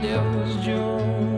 devil's joke.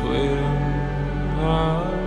swim. I